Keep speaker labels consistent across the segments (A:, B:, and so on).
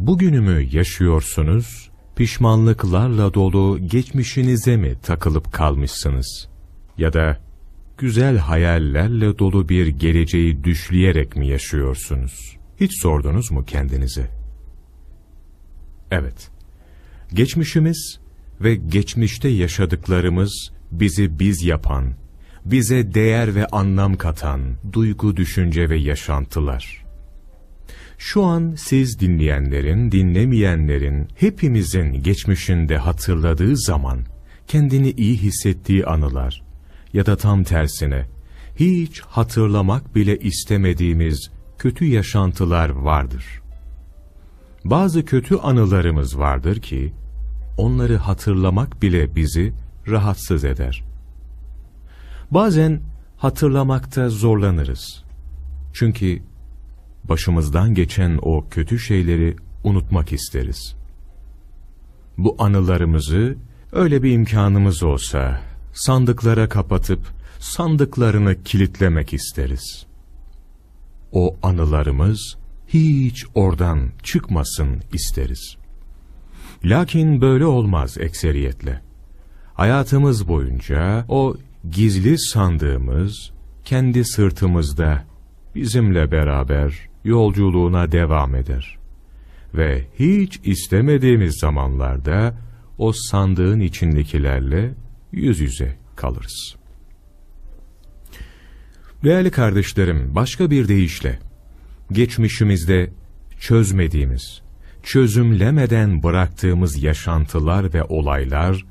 A: bugünümü yaşıyorsunuz, pişmanlıklarla dolu geçmişinize mi takılıp kalmışsınız? Ya da güzel hayallerle dolu bir geleceği düşleyerek mi yaşıyorsunuz? Hiç sordunuz mu kendinize? Evet, geçmişimiz ve geçmişte yaşadıklarımız bizi biz yapan, bize değer ve anlam katan duygu, düşünce ve yaşantılar. Şu an siz dinleyenlerin, dinlemeyenlerin, hepimizin geçmişinde hatırladığı zaman, kendini iyi hissettiği anılar ya da tam tersine, hiç hatırlamak bile istemediğimiz kötü yaşantılar vardır. Bazı kötü anılarımız vardır ki, onları hatırlamak bile bizi rahatsız eder. Bazen hatırlamakta zorlanırız. Çünkü başımızdan geçen o kötü şeyleri unutmak isteriz. Bu anılarımızı öyle bir imkanımız olsa sandıklara kapatıp sandıklarını kilitlemek isteriz. O anılarımız hiç oradan çıkmasın isteriz. Lakin böyle olmaz ekseriyetle. Hayatımız boyunca o gizli sandığımız kendi sırtımızda bizimle beraber yolculuğuna devam eder. Ve hiç istemediğimiz zamanlarda o sandığın içindekilerle yüz yüze kalırız. Değerli kardeşlerim, başka bir deyişle, geçmişimizde çözmediğimiz, çözümlemeden bıraktığımız yaşantılar ve olaylar,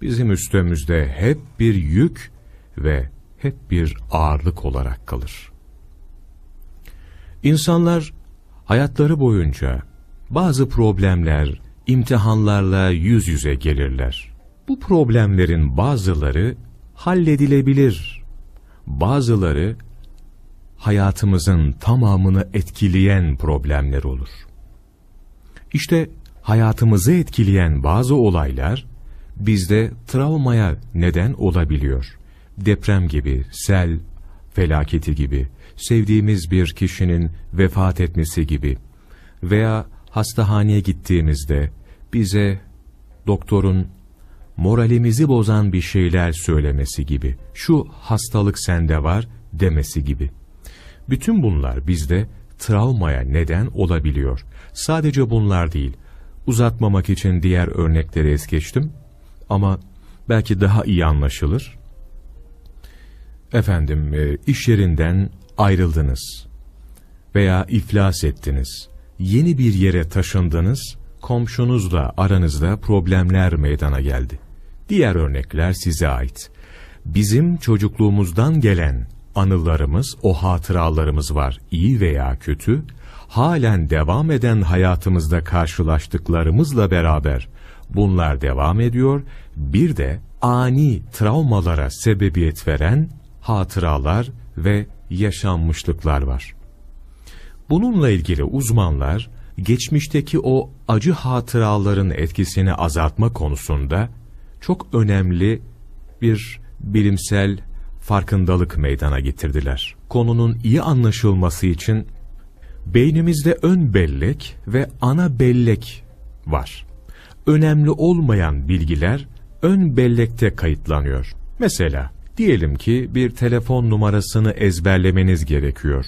A: bizim üstümüzde hep bir yük ve hep bir ağırlık olarak kalır. İnsanlar hayatları boyunca bazı problemler, imtihanlarla yüz yüze gelirler. Bu problemlerin bazıları halledilebilir, bazıları hayatımızın tamamını etkileyen problemler olur. İşte hayatımızı etkileyen bazı olaylar bizde travmaya neden olabiliyor. Deprem gibi, sel felaketi gibi, sevdiğimiz bir kişinin vefat etmesi gibi veya hastahaneye gittiğimizde bize doktorun moralimizi bozan bir şeyler söylemesi gibi, şu hastalık sende var demesi gibi. Bütün bunlar bizde travmaya neden olabiliyor. Sadece bunlar değil, uzatmamak için diğer örnekleri es geçtim ama belki daha iyi anlaşılır. Efendim, e, iş yerinden ayrıldınız veya iflas ettiniz, yeni bir yere taşındınız, komşunuzla aranızda problemler meydana geldi. Diğer örnekler size ait. Bizim çocukluğumuzdan gelen anılarımız, o hatıralarımız var, iyi veya kötü, halen devam eden hayatımızda karşılaştıklarımızla beraber bunlar devam ediyor, bir de ani travmalara sebebiyet veren hatıralar ve yaşanmışlıklar var. Bununla ilgili uzmanlar, geçmişteki o acı hatıraların etkisini azaltma konusunda çok önemli bir bilimsel farkındalık meydana getirdiler. Konunun iyi anlaşılması için beynimizde ön bellek ve ana bellek var. Önemli olmayan bilgiler ön bellekte kayıtlanıyor. Mesela diyelim ki bir telefon numarasını ezberlemeniz gerekiyor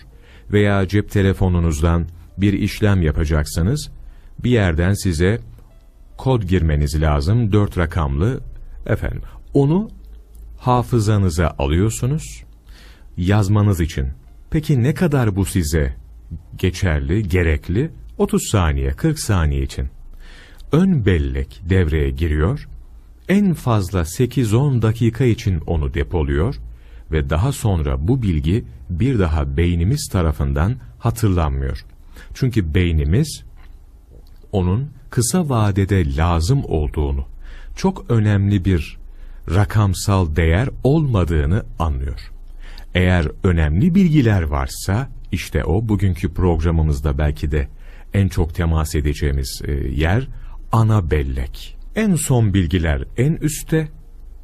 A: veya cep telefonunuzdan bir işlem yapacaksınız, bir yerden size kod girmeniz lazım, dört rakamlı, efendim, onu hafızanıza alıyorsunuz, yazmanız için. Peki ne kadar bu size geçerli, gerekli? 30 saniye, 40 saniye için. Ön bellek devreye giriyor, en fazla 8-10 dakika için onu depoluyor ve daha sonra bu bilgi bir daha beynimiz tarafından hatırlanmıyor. Çünkü beynimiz onun kısa vadede lazım olduğunu, çok önemli bir rakamsal değer olmadığını anlıyor. Eğer önemli bilgiler varsa, işte o bugünkü programımızda belki de en çok temas edeceğimiz e, yer ana bellek. En son bilgiler en üstte,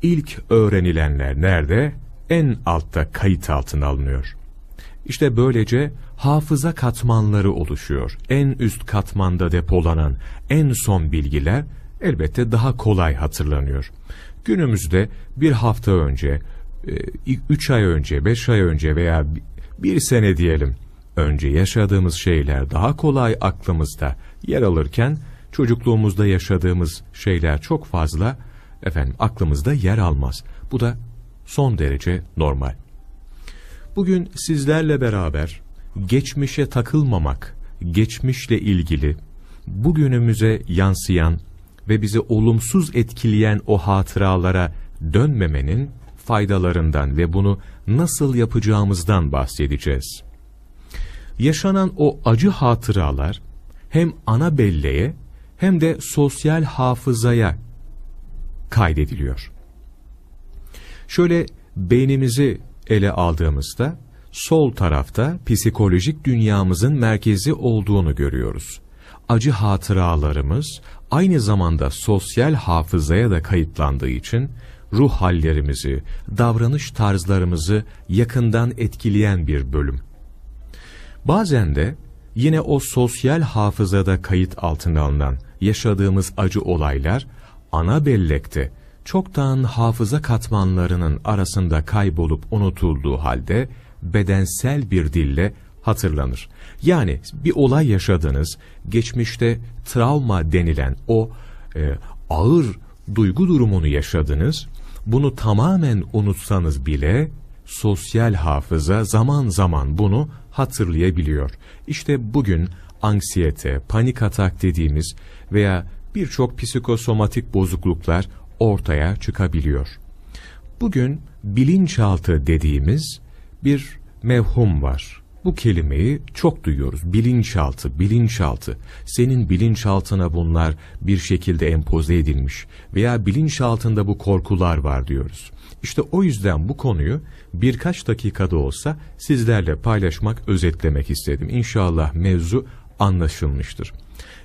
A: ilk öğrenilenler nerede? En altta kayıt altına alınıyor. İşte böylece hafıza katmanları oluşuyor. En üst katmanda depolanan en son bilgiler elbette daha kolay hatırlanıyor. Günümüzde bir hafta önce, e, üç ay önce, beş ay önce veya bir sene diyelim önce yaşadığımız şeyler daha kolay aklımızda yer alırken çocukluğumuzda yaşadığımız şeyler çok fazla efendim aklımızda yer almaz. Bu da son derece normal. Bugün sizlerle beraber geçmişe takılmamak, geçmişle ilgili bugünümüze yansıyan ve bizi olumsuz etkileyen o hatıralara dönmemenin faydalarından ve bunu nasıl yapacağımızdan bahsedeceğiz. Yaşanan o acı hatıralar hem ana belleğe hem de sosyal hafızaya kaydediliyor. Şöyle beynimizi ele aldığımızda sol tarafta psikolojik dünyamızın merkezi olduğunu görüyoruz. Acı hatıralarımız aynı zamanda sosyal hafızaya da kayıtlandığı için ruh hallerimizi, davranış tarzlarımızı yakından etkileyen bir bölüm. Bazen de yine o sosyal hafızada kayıt altına alınan yaşadığımız acı olaylar ana bellekte çoktan hafıza katmanlarının arasında kaybolup unutulduğu halde bedensel bir dille hatırlanır. Yani bir olay yaşadınız, geçmişte travma denilen o e, ağır duygu durumunu yaşadınız, bunu tamamen unutsanız bile sosyal hafıza zaman zaman bunu hatırlayabiliyor. İşte bugün anksiyete, panik atak dediğimiz veya birçok psikosomatik bozukluklar ortaya çıkabiliyor. Bugün bilinçaltı dediğimiz bir mevhum var. Bu kelimeyi çok duyuyoruz. Bilinçaltı, bilinçaltı. Senin bilinçaltına bunlar bir şekilde empoze edilmiş veya bilinçaltında bu korkular var diyoruz. İşte o yüzden bu konuyu birkaç dakikada olsa sizlerle paylaşmak, özetlemek istedim. İnşallah mevzu anlaşılmıştır.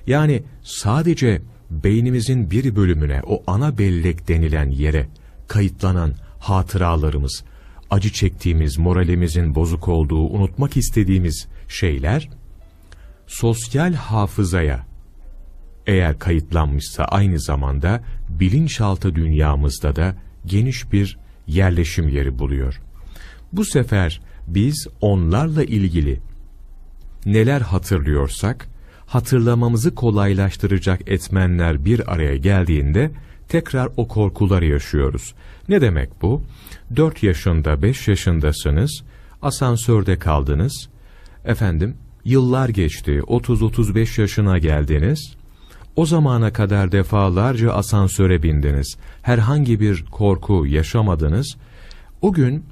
A: Yani sadece beynimizin bir bölümüne, o ana bellek denilen yere kayıtlanan hatıralarımız, acı çektiğimiz, moralimizin bozuk olduğu, unutmak istediğimiz şeyler, sosyal hafızaya eğer kayıtlanmışsa aynı zamanda bilinçaltı dünyamızda da geniş bir yerleşim yeri buluyor. Bu sefer biz onlarla ilgili neler hatırlıyorsak, hatırlamamızı kolaylaştıracak etmenler bir araya geldiğinde tekrar o korkuları yaşıyoruz. Ne demek bu? 4 yaşında, 5 yaşındasınız, asansörde kaldınız, efendim yıllar geçti, 30-35 yaşına geldiniz, o zamana kadar defalarca asansöre bindiniz, herhangi bir korku yaşamadınız, o gün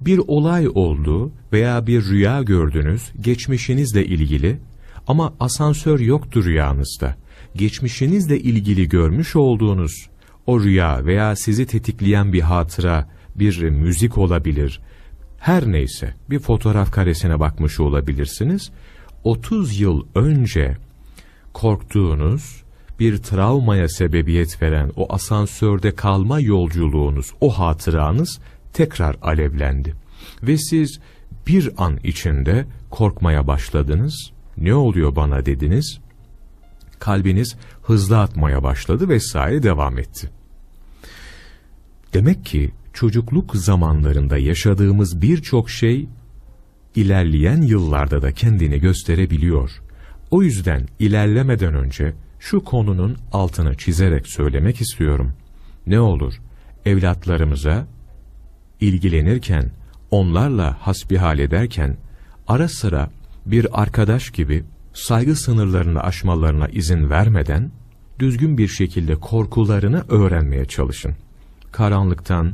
A: bir olay oldu veya bir rüya gördünüz geçmişinizle ilgili ama asansör yoktu rüyanızda. Geçmişinizle ilgili görmüş olduğunuz o rüya veya sizi tetikleyen bir hatıra, bir müzik olabilir. Her neyse bir fotoğraf karesine bakmış olabilirsiniz. 30 yıl önce korktuğunuz, bir travmaya sebebiyet veren o asansörde kalma yolculuğunuz, o hatıranız tekrar alevlendi. Ve siz bir an içinde korkmaya başladınız. Ne oluyor bana dediniz. Kalbiniz hızlı atmaya başladı vesaire devam etti. Demek ki çocukluk zamanlarında yaşadığımız birçok şey ilerleyen yıllarda da kendini gösterebiliyor. O yüzden ilerlemeden önce şu konunun altını çizerek söylemek istiyorum. Ne olur evlatlarımıza ilgilenirken, onlarla hasbihal ederken ara sıra bir arkadaş gibi saygı sınırlarını aşmalarına izin vermeden düzgün bir şekilde korkularını öğrenmeye çalışın. Karanlıktan,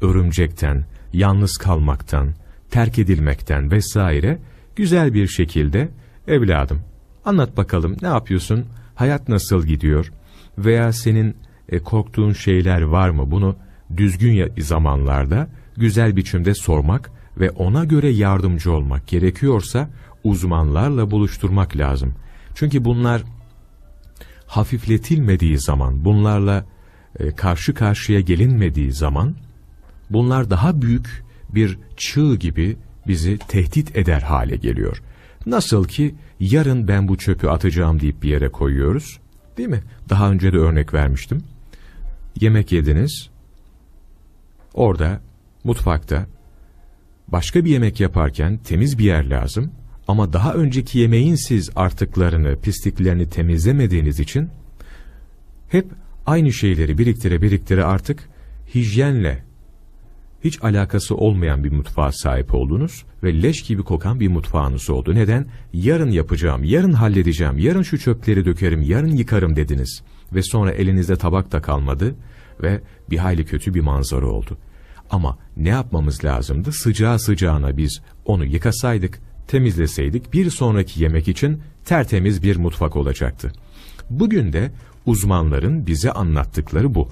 A: örümcekten, yalnız kalmaktan, terk edilmekten vesaire güzel bir şekilde evladım anlat bakalım ne yapıyorsun, hayat nasıl gidiyor? Veya senin e, korktuğun şeyler var mı? Bunu düzgün zamanlarda güzel biçimde sormak ve ona göre yardımcı olmak gerekiyorsa uzmanlarla buluşturmak lazım. Çünkü bunlar hafifletilmediği zaman, bunlarla e, karşı karşıya gelinmediği zaman bunlar daha büyük bir çığ gibi bizi tehdit eder hale geliyor. Nasıl ki yarın ben bu çöpü atacağım deyip bir yere koyuyoruz. Değil mi? Daha önce de örnek vermiştim. Yemek yediniz. Orada, mutfakta, başka bir yemek yaparken temiz bir yer lazım. Ama daha önceki yemeğin siz artıklarını, pisliklerini temizlemediğiniz için hep aynı şeyleri biriktire biriktire artık hijyenle hiç alakası olmayan bir mutfağa sahip oldunuz ve leş gibi kokan bir mutfağınız oldu. Neden? Yarın yapacağım, yarın halledeceğim, yarın şu çöpleri dökerim, yarın yıkarım dediniz. Ve sonra elinizde tabak da kalmadı ve bir hayli kötü bir manzara oldu. Ama ne yapmamız lazımdı? Sıcağı sıcağına biz onu yıkasaydık, temizleseydik bir sonraki yemek için tertemiz bir mutfak olacaktı. Bugün de uzmanların bize anlattıkları bu.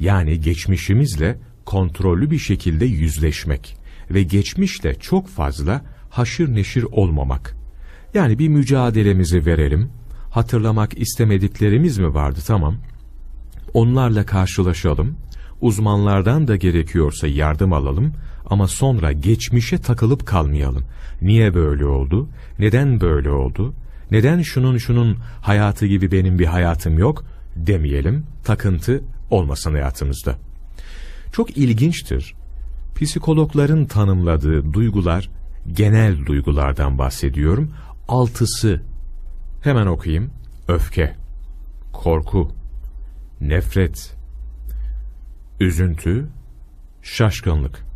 A: Yani geçmişimizle kontrollü bir şekilde yüzleşmek ve geçmişle çok fazla haşır neşir olmamak. Yani bir mücadelemizi verelim, hatırlamak istemediklerimiz mi vardı tamam, onlarla karşılaşalım, uzmanlardan da gerekiyorsa yardım alalım ama sonra geçmişe takılıp kalmayalım. Niye böyle oldu? Neden böyle oldu? Neden şunun şunun hayatı gibi benim bir hayatım yok demeyelim, takıntı olmasın hayatımızda. Çok ilginçtir. Psikologların tanımladığı duygular, genel duygulardan bahsediyorum. Altısı, hemen okuyayım. Öfke, korku, nefret, üzüntü, şaşkınlık.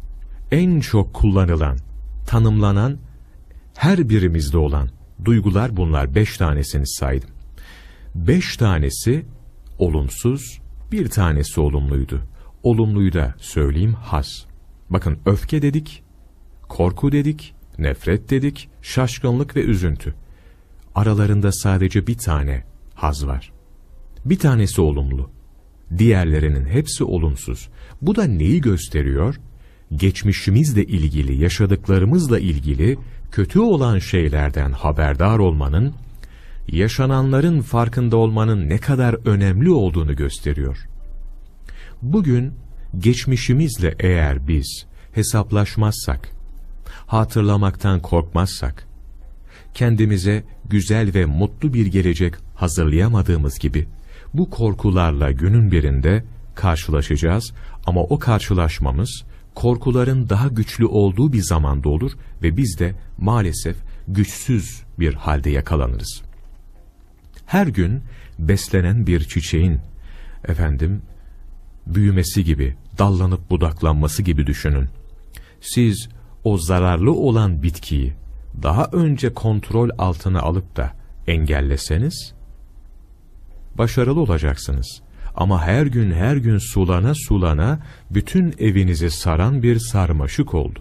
A: En çok kullanılan, tanımlanan, her birimizde olan duygular bunlar. Beş tanesini saydım. Beş tanesi olumsuz, bir tanesi olumluydu. Olumluyu da söyleyeyim haz. Bakın öfke dedik, korku dedik, nefret dedik, şaşkınlık ve üzüntü. Aralarında sadece bir tane haz var. Bir tanesi olumlu. Diğerlerinin hepsi olumsuz. Bu da neyi gösteriyor? Geçmişimizle ilgili, yaşadıklarımızla ilgili kötü olan şeylerden haberdar olmanın, yaşananların farkında olmanın ne kadar önemli olduğunu gösteriyor. Bugün geçmişimizle eğer biz hesaplaşmazsak, hatırlamaktan korkmazsak, kendimize güzel ve mutlu bir gelecek hazırlayamadığımız gibi, bu korkularla günün birinde karşılaşacağız ama o karşılaşmamız korkuların daha güçlü olduğu bir zamanda olur ve biz de maalesef güçsüz bir halde yakalanırız. Her gün beslenen bir çiçeğin efendim büyümesi gibi, dallanıp budaklanması gibi düşünün. Siz o zararlı olan bitkiyi daha önce kontrol altına alıp da engelleseniz, başarılı olacaksınız. Ama her gün her gün sulana sulana bütün evinizi saran bir sarmaşık oldu.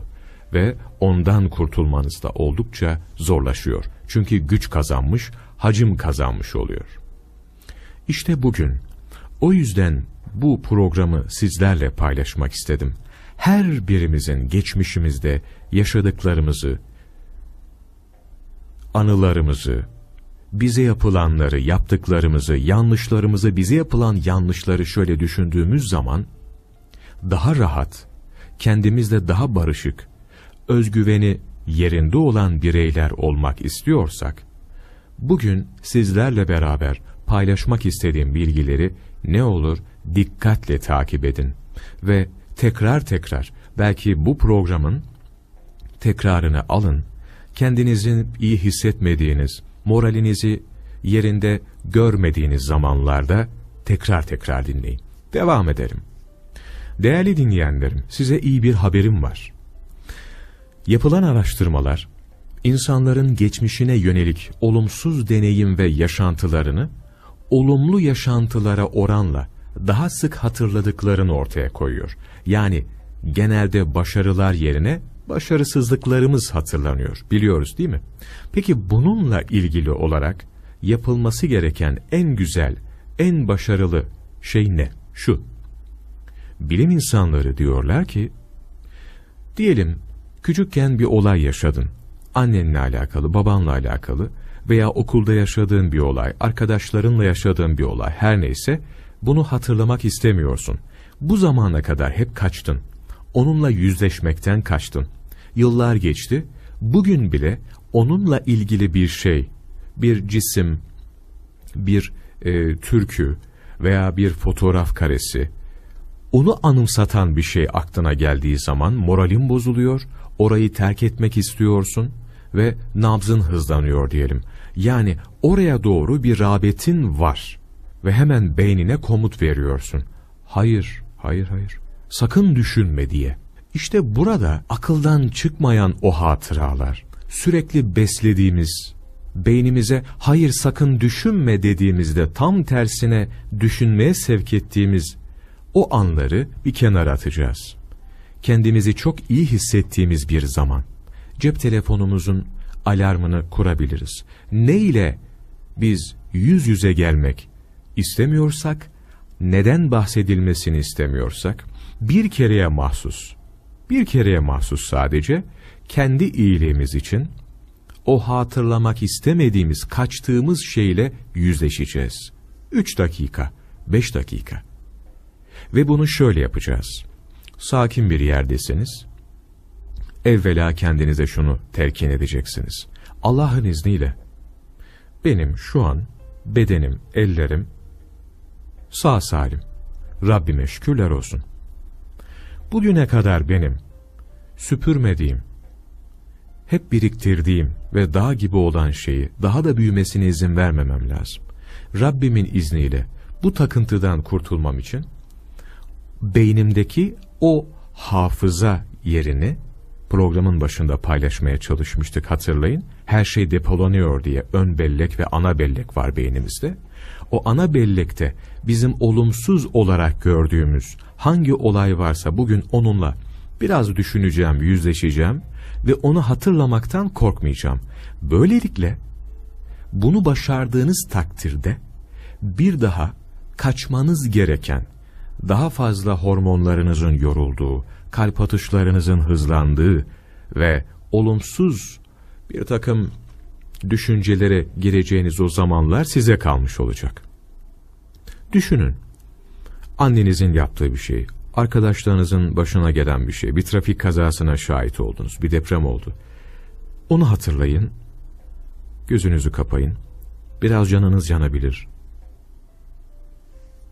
A: Ve ondan kurtulmanız da oldukça zorlaşıyor. Çünkü güç kazanmış, hacim kazanmış oluyor. İşte bugün, o yüzden bu programı sizlerle paylaşmak istedim. Her birimizin geçmişimizde yaşadıklarımızı, anılarımızı, bize yapılanları, yaptıklarımızı, yanlışlarımızı, bize yapılan yanlışları şöyle düşündüğümüz zaman, daha rahat, kendimizle daha barışık, özgüveni yerinde olan bireyler olmak istiyorsak, bugün sizlerle beraber paylaşmak istediğim bilgileri ne olur dikkatle takip edin ve tekrar tekrar belki bu programın tekrarını alın, kendinizin iyi hissetmediğiniz, moralinizi yerinde görmediğiniz zamanlarda tekrar tekrar dinleyin. Devam edelim. Değerli dinleyenlerim, size iyi bir haberim var. Yapılan araştırmalar, insanların geçmişine yönelik olumsuz deneyim ve yaşantılarını, olumlu yaşantılara oranla daha sık hatırladıklarını ortaya koyuyor. Yani genelde başarılar yerine başarısızlıklarımız hatırlanıyor. Biliyoruz değil mi? Peki bununla ilgili olarak yapılması gereken en güzel, en başarılı şey ne? Şu. Bilim insanları diyorlar ki, diyelim küçükken bir olay yaşadın. Annenle alakalı, babanla alakalı veya okulda yaşadığın bir olay, arkadaşlarınla yaşadığın bir olay her neyse bunu hatırlamak istemiyorsun. Bu zamana kadar hep kaçtın. Onunla yüzleşmekten kaçtın. Yıllar geçti. Bugün bile onunla ilgili bir şey, bir cisim, bir e, türkü veya bir fotoğraf karesi, onu anımsatan bir şey aklına geldiği zaman moralin bozuluyor, orayı terk etmek istiyorsun ve nabzın hızlanıyor diyelim. Yani oraya doğru bir rağbetin var ve hemen beynine komut veriyorsun. Hayır, hayır, hayır. Sakın düşünme diye. İşte burada akıldan çıkmayan o hatıralar, sürekli beslediğimiz, beynimize hayır sakın düşünme dediğimizde tam tersine düşünmeye sevk ettiğimiz o anları bir kenara atacağız. Kendimizi çok iyi hissettiğimiz bir zaman cep telefonumuzun alarmını kurabiliriz. Ne ile biz yüz yüze gelmek istemiyorsak, neden bahsedilmesini istemiyorsak, bir kereye mahsus, bir kereye mahsus sadece, kendi iyiliğimiz için, o hatırlamak istemediğimiz, kaçtığımız şeyle yüzleşeceğiz. Üç dakika, beş dakika. Ve bunu şöyle yapacağız. Sakin bir yerdesiniz. Evvela kendinize şunu telkin edeceksiniz. Allah'ın izniyle benim şu an bedenim, ellerim sağ salim. Rabbime şükürler olsun. Bugüne kadar benim süpürmediğim, hep biriktirdiğim ve dağ gibi olan şeyi daha da büyümesine izin vermemem lazım. Rabbimin izniyle bu takıntıdan kurtulmam için beynimdeki o hafıza yerini programın başında paylaşmaya çalışmıştık hatırlayın. Her şey depolanıyor diye ön bellek ve ana bellek var beynimizde. O ana bellekte bizim olumsuz olarak gördüğümüz hangi olay varsa bugün onunla biraz düşüneceğim, yüzleşeceğim ve onu hatırlamaktan korkmayacağım. Böylelikle bunu başardığınız takdirde bir daha kaçmanız gereken, daha fazla hormonlarınızın yorulduğu, kalp atışlarınızın hızlandığı ve olumsuz bir takım düşüncelere gireceğiniz o zamanlar size kalmış olacak. Düşünün, annenizin yaptığı bir şey, arkadaşlarınızın başına gelen bir şey, bir trafik kazasına şahit oldunuz, bir deprem oldu. Onu hatırlayın, gözünüzü kapayın, biraz canınız yanabilir.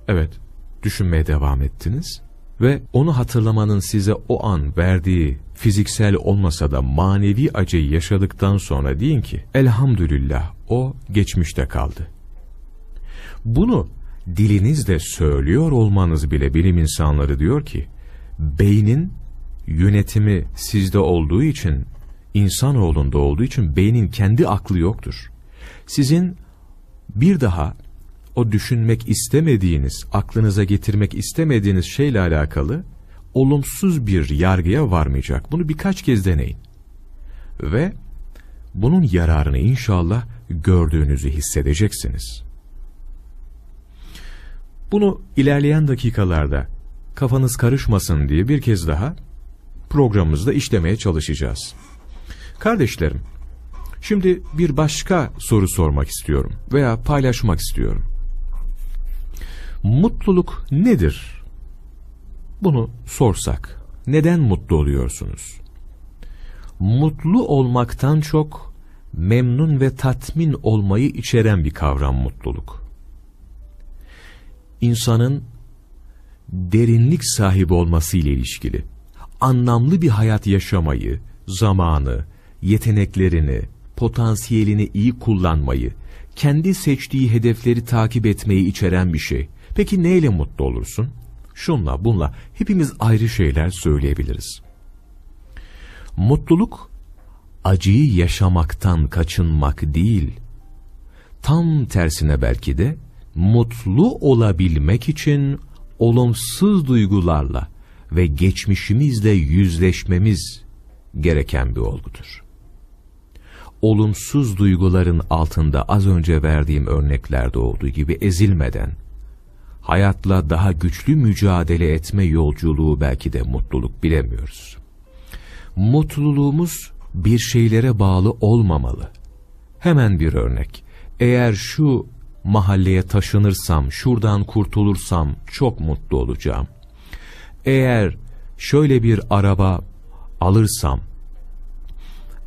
A: Evet, düşünmeye devam ettiniz ve onu hatırlamanın size o an verdiği fiziksel olmasa da manevi acıyı yaşadıktan sonra deyin ki elhamdülillah o geçmişte kaldı. Bunu dilinizle söylüyor olmanız bile bilim insanları diyor ki beynin yönetimi sizde olduğu için insanoğlunda olduğu için beynin kendi aklı yoktur. Sizin bir daha o düşünmek istemediğiniz, aklınıza getirmek istemediğiniz şeyle alakalı olumsuz bir yargıya varmayacak. Bunu birkaç kez deneyin. Ve bunun yararını inşallah gördüğünüzü hissedeceksiniz. Bunu ilerleyen dakikalarda kafanız karışmasın diye bir kez daha programımızda işlemeye çalışacağız. Kardeşlerim, şimdi bir başka soru sormak istiyorum veya paylaşmak istiyorum. Mutluluk nedir? Bunu sorsak, neden mutlu oluyorsunuz? Mutlu olmaktan çok memnun ve tatmin olmayı içeren bir kavram mutluluk. İnsanın derinlik sahibi olması ile ilişkili, anlamlı bir hayat yaşamayı, zamanı, yeteneklerini, potansiyelini iyi kullanmayı, kendi seçtiği hedefleri takip etmeyi içeren bir şey. Peki neyle mutlu olursun? Şunla bunla hepimiz ayrı şeyler söyleyebiliriz. Mutluluk acıyı yaşamaktan kaçınmak değil, tam tersine belki de mutlu olabilmek için olumsuz duygularla ve geçmişimizle yüzleşmemiz gereken bir olgudur. Olumsuz duyguların altında az önce verdiğim örneklerde olduğu gibi ezilmeden, hayatla daha güçlü mücadele etme yolculuğu belki de mutluluk bilemiyoruz. Mutluluğumuz bir şeylere bağlı olmamalı. Hemen bir örnek. Eğer şu mahalleye taşınırsam, şuradan kurtulursam çok mutlu olacağım. Eğer şöyle bir araba alırsam,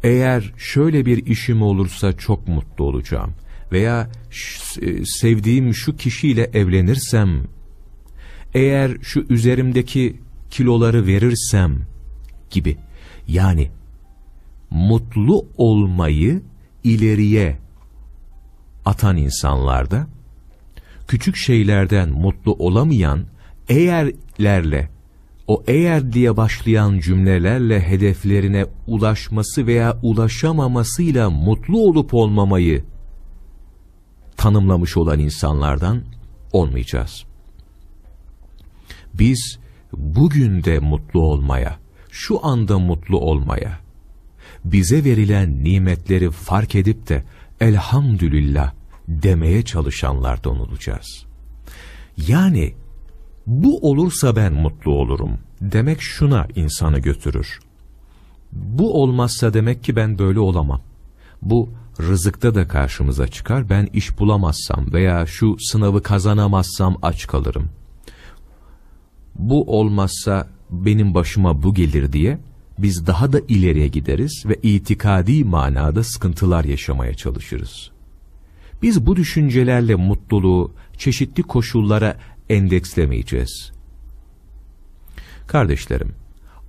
A: eğer şöyle bir işim olursa çok mutlu olacağım veya e, sevdiğim şu kişiyle evlenirsem, eğer şu üzerimdeki kiloları verirsem gibi. Yani mutlu olmayı ileriye atan insanlarda, küçük şeylerden mutlu olamayan eğerlerle, o eğer diye başlayan cümlelerle hedeflerine ulaşması veya ulaşamamasıyla mutlu olup olmamayı tanımlamış olan insanlardan olmayacağız. Biz bugün de mutlu olmaya, şu anda mutlu olmaya, bize verilen nimetleri fark edip de elhamdülillah demeye çalışanlardan olacağız. Yani bu olursa ben mutlu olurum demek şuna insanı götürür. Bu olmazsa demek ki ben böyle olamam. Bu rızıkta da karşımıza çıkar. Ben iş bulamazsam veya şu sınavı kazanamazsam aç kalırım. Bu olmazsa benim başıma bu gelir diye biz daha da ileriye gideriz ve itikadi manada sıkıntılar yaşamaya çalışırız. Biz bu düşüncelerle mutluluğu çeşitli koşullara endekslemeyeceğiz. Kardeşlerim,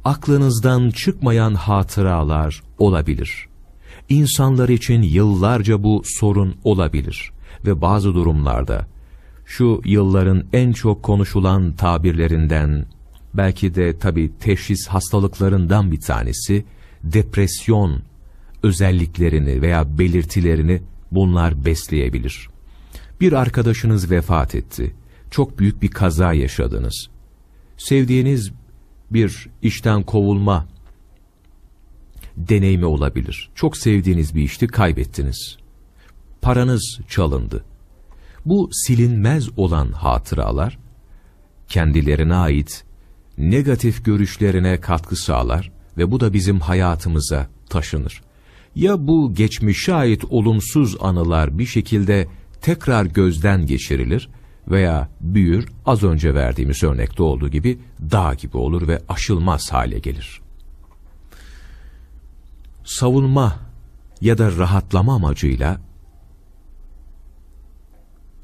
A: aklınızdan çıkmayan hatıralar olabilir. İnsanlar için yıllarca bu sorun olabilir ve bazı durumlarda şu yılların en çok konuşulan tabirlerinden, belki de tabi teşhis hastalıklarından bir tanesi, depresyon özelliklerini veya belirtilerini bunlar besleyebilir. Bir arkadaşınız vefat etti, çok büyük bir kaza yaşadınız. Sevdiğiniz bir işten kovulma deneyimi olabilir. Çok sevdiğiniz bir işti, kaybettiniz. Paranız çalındı. Bu silinmez olan hatıralar, kendilerine ait negatif görüşlerine katkı sağlar ve bu da bizim hayatımıza taşınır. Ya bu geçmişe ait olumsuz anılar bir şekilde tekrar gözden geçirilir veya büyür az önce verdiğimiz örnekte olduğu gibi dağ gibi olur ve aşılmaz hale gelir. Savunma ya da rahatlama amacıyla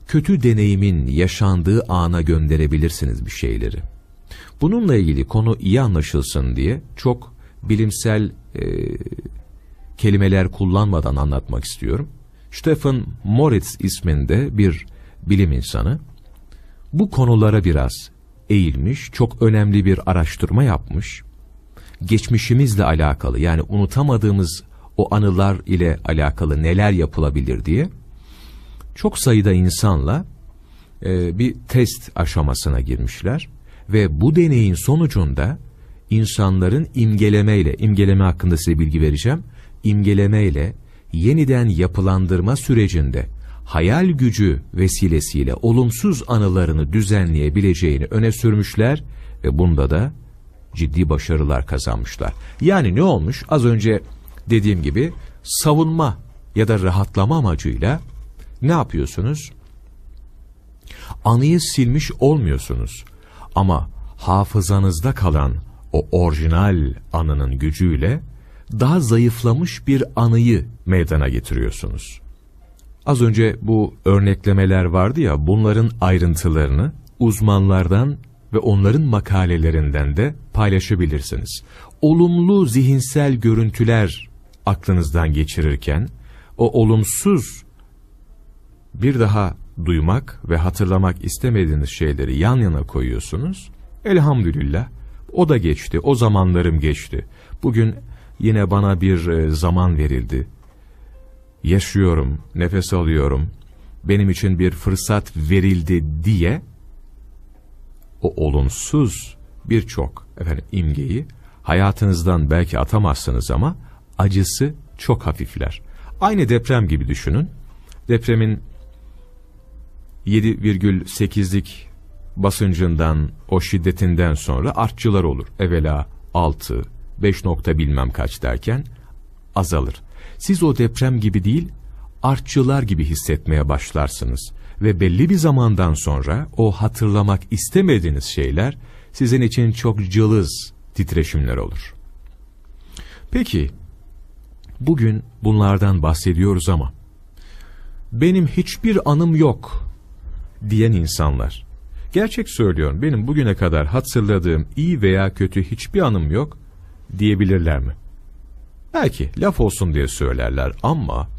A: kötü deneyimin yaşandığı ana gönderebilirsiniz bir şeyleri. Bununla ilgili konu iyi anlaşılsın diye çok bilimsel e, kelimeler kullanmadan anlatmak istiyorum. Stephen Moritz isminde bir bilim insanı bu konulara biraz eğilmiş, çok önemli bir araştırma yapmış. Geçmişimizle alakalı yani unutamadığımız o anılar ile alakalı neler yapılabilir diye çok sayıda insanla e, bir test aşamasına girmişler ve bu deneyin sonucunda insanların imgelemeyle, imgeleme hakkında size bilgi vereceğim, imgelemeyle yeniden yapılandırma sürecinde hayal gücü vesilesiyle olumsuz anılarını düzenleyebileceğini öne sürmüşler ve bunda da ciddi başarılar kazanmışlar. Yani ne olmuş? Az önce dediğim gibi savunma ya da rahatlama amacıyla ne yapıyorsunuz? Anıyı silmiş olmuyorsunuz. Ama hafızanızda kalan o orijinal anının gücüyle daha zayıflamış bir anıyı meydana getiriyorsunuz. Az önce bu örneklemeler vardı ya bunların ayrıntılarını uzmanlardan ve onların makalelerinden de paylaşabilirsiniz. Olumlu zihinsel görüntüler aklınızdan geçirirken o olumsuz bir daha duymak ve hatırlamak istemediğiniz şeyleri yan yana koyuyorsunuz. Elhamdülillah o da geçti, o zamanlarım geçti. Bugün yine bana bir e, zaman verildi. Yaşıyorum, nefes alıyorum, benim için bir fırsat verildi diye o olumsuz birçok imgeyi hayatınızdan belki atamazsınız ama acısı çok hafifler. Aynı deprem gibi düşünün. Depremin 7,8'lik basıncından, o şiddetinden sonra artçılar olur. Evvela 6, 5 nokta bilmem kaç derken azalır. Siz o deprem gibi değil, artçılar gibi hissetmeye başlarsınız. Ve belli bir zamandan sonra o hatırlamak istemediğiniz şeyler sizin için çok cılız titreşimler olur. Peki, Bugün bunlardan bahsediyoruz ama benim hiçbir anım yok diyen insanlar. Gerçek söylüyorum benim bugüne kadar hatırladığım iyi veya kötü hiçbir anım yok diyebilirler mi? Belki laf olsun diye söylerler ama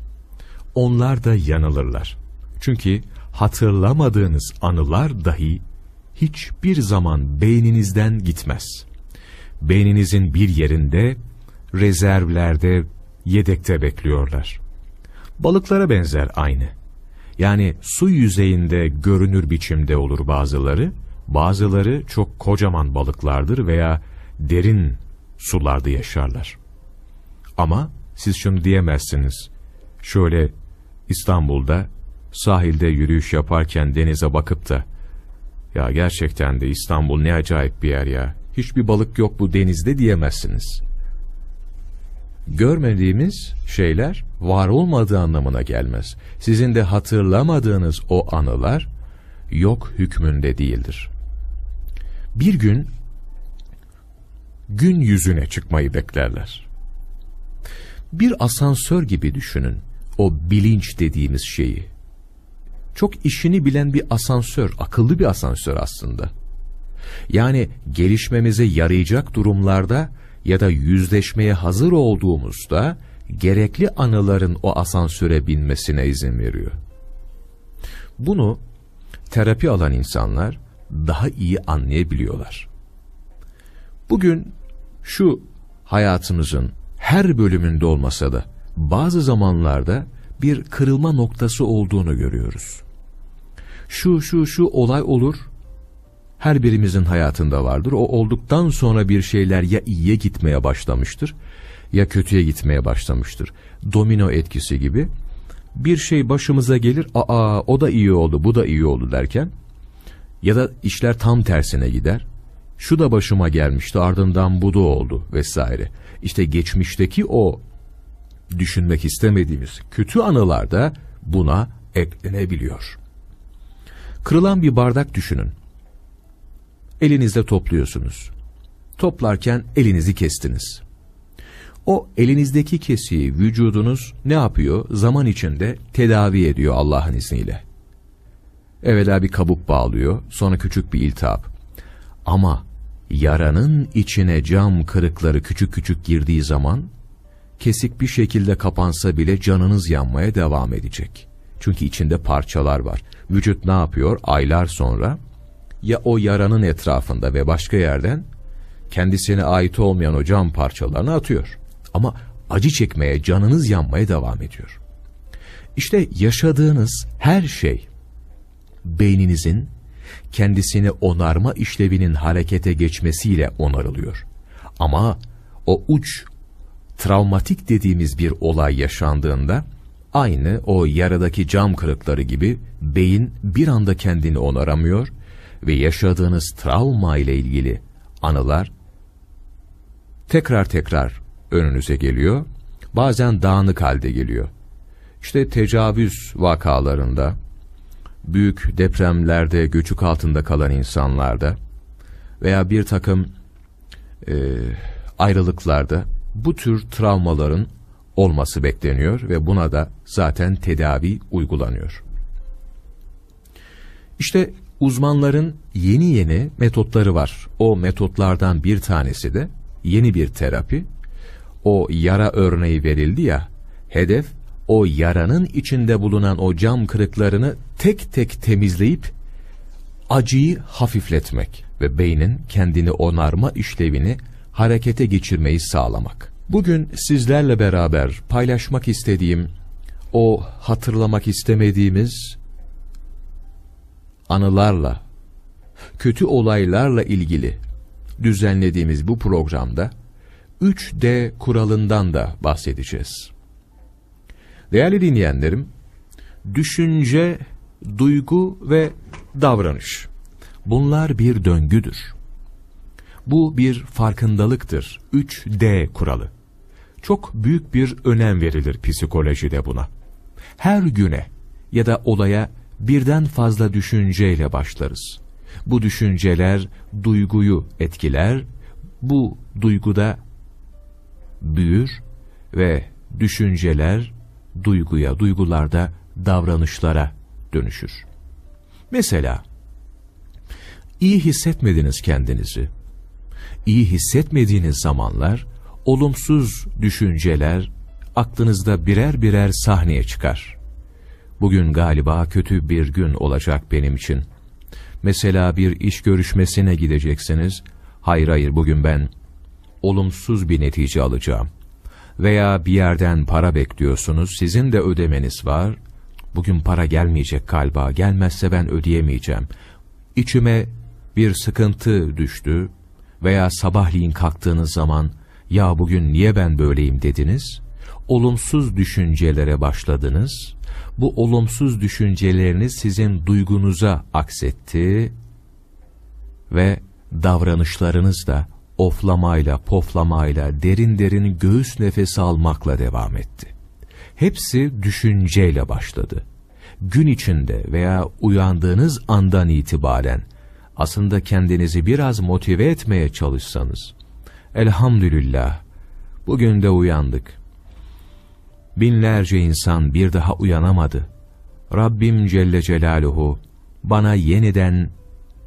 A: onlar da yanılırlar. Çünkü hatırlamadığınız anılar dahi hiçbir zaman beyninizden gitmez. Beyninizin bir yerinde, rezervlerde, yedekte bekliyorlar. Balıklara benzer aynı. Yani su yüzeyinde görünür biçimde olur bazıları, bazıları çok kocaman balıklardır veya derin sularda yaşarlar. Ama siz şunu diyemezsiniz. Şöyle İstanbul'da sahilde yürüyüş yaparken denize bakıp da ya gerçekten de İstanbul ne acayip bir yer ya. Hiçbir balık yok bu denizde diyemezsiniz. Görmediğimiz şeyler var olmadığı anlamına gelmez. Sizin de hatırlamadığınız o anılar yok hükmünde değildir. Bir gün gün yüzüne çıkmayı beklerler. Bir asansör gibi düşünün o bilinç dediğimiz şeyi. Çok işini bilen bir asansör, akıllı bir asansör aslında. Yani gelişmemize yarayacak durumlarda ya da yüzleşmeye hazır olduğumuzda gerekli anıların o asansöre binmesine izin veriyor. Bunu terapi alan insanlar daha iyi anlayabiliyorlar. Bugün şu hayatımızın her bölümünde olmasa da bazı zamanlarda bir kırılma noktası olduğunu görüyoruz. Şu şu şu olay olur, her birimizin hayatında vardır. O olduktan sonra bir şeyler ya iyiye gitmeye başlamıştır ya kötüye gitmeye başlamıştır. Domino etkisi gibi bir şey başımıza gelir, aa o da iyi oldu, bu da iyi oldu derken ya da işler tam tersine gider. Şu da başıma gelmişti, ardından bu da oldu vesaire. İşte geçmişteki o düşünmek istemediğimiz kötü anılar buna eklenebiliyor. Kırılan bir bardak düşünün. Elinizde topluyorsunuz. Toplarken elinizi kestiniz. O elinizdeki kesiyi vücudunuz ne yapıyor? Zaman içinde tedavi ediyor Allah'ın izniyle. Evvela bir kabuk bağlıyor, sonra küçük bir iltihap. Ama yaranın içine cam kırıkları küçük küçük girdiği zaman kesik bir şekilde kapansa bile canınız yanmaya devam edecek. Çünkü içinde parçalar var. Vücut ne yapıyor? Aylar sonra ya o yaranın etrafında ve başka yerden kendisine ait olmayan o cam parçalarını atıyor. Ama acı çekmeye, canınız yanmaya devam ediyor. İşte yaşadığınız her şey beyninizin kendisini onarma işlevinin harekete geçmesiyle onarılıyor. Ama o uç travmatik dediğimiz bir olay yaşandığında aynı o yaradaki cam kırıkları gibi beyin bir anda kendini onaramıyor ve yaşadığınız travma ile ilgili anılar tekrar tekrar önünüze geliyor. Bazen dağınık halde geliyor. İşte tecavüz vakalarında, büyük depremlerde göçük altında kalan insanlarda veya bir takım e, ayrılıklarda bu tür travmaların olması bekleniyor ve buna da zaten tedavi uygulanıyor. İşte uzmanların yeni yeni metotları var. O metotlardan bir tanesi de yeni bir terapi. O yara örneği verildi ya, hedef o yaranın içinde bulunan o cam kırıklarını tek tek temizleyip acıyı hafifletmek ve beynin kendini onarma işlevini harekete geçirmeyi sağlamak. Bugün sizlerle beraber paylaşmak istediğim o hatırlamak istemediğimiz anılarla, kötü olaylarla ilgili düzenlediğimiz bu programda 3D kuralından da bahsedeceğiz. Değerli dinleyenlerim, düşünce, duygu ve davranış. Bunlar bir döngüdür. Bu bir farkındalıktır. 3D kuralı. Çok büyük bir önem verilir psikolojide buna. Her güne ya da olaya birden fazla düşünceyle başlarız. Bu düşünceler duyguyu etkiler, bu duyguda büyür ve düşünceler duyguya, duygularda davranışlara dönüşür. Mesela, iyi hissetmediniz kendinizi. İyi hissetmediğiniz zamanlar, olumsuz düşünceler aklınızda birer birer sahneye çıkar. Bugün galiba kötü bir gün olacak benim için. Mesela bir iş görüşmesine gideceksiniz. Hayır hayır bugün ben olumsuz bir netice alacağım. Veya bir yerden para bekliyorsunuz, sizin de ödemeniz var. Bugün para gelmeyecek galiba, gelmezse ben ödeyemeyeceğim. İçime bir sıkıntı düştü veya sabahleyin kalktığınız zaman ya bugün niye ben böyleyim dediniz, olumsuz düşüncelere başladınız, bu olumsuz düşünceleriniz sizin duygunuza aksetti ve davranışlarınız da oflamayla, poflamayla, derin derin göğüs nefesi almakla devam etti. Hepsi düşünceyle başladı. Gün içinde veya uyandığınız andan itibaren aslında kendinizi biraz motive etmeye çalışsanız, elhamdülillah bugün de uyandık. Binlerce insan bir daha uyanamadı. Rabbim Celle Celaluhu bana yeniden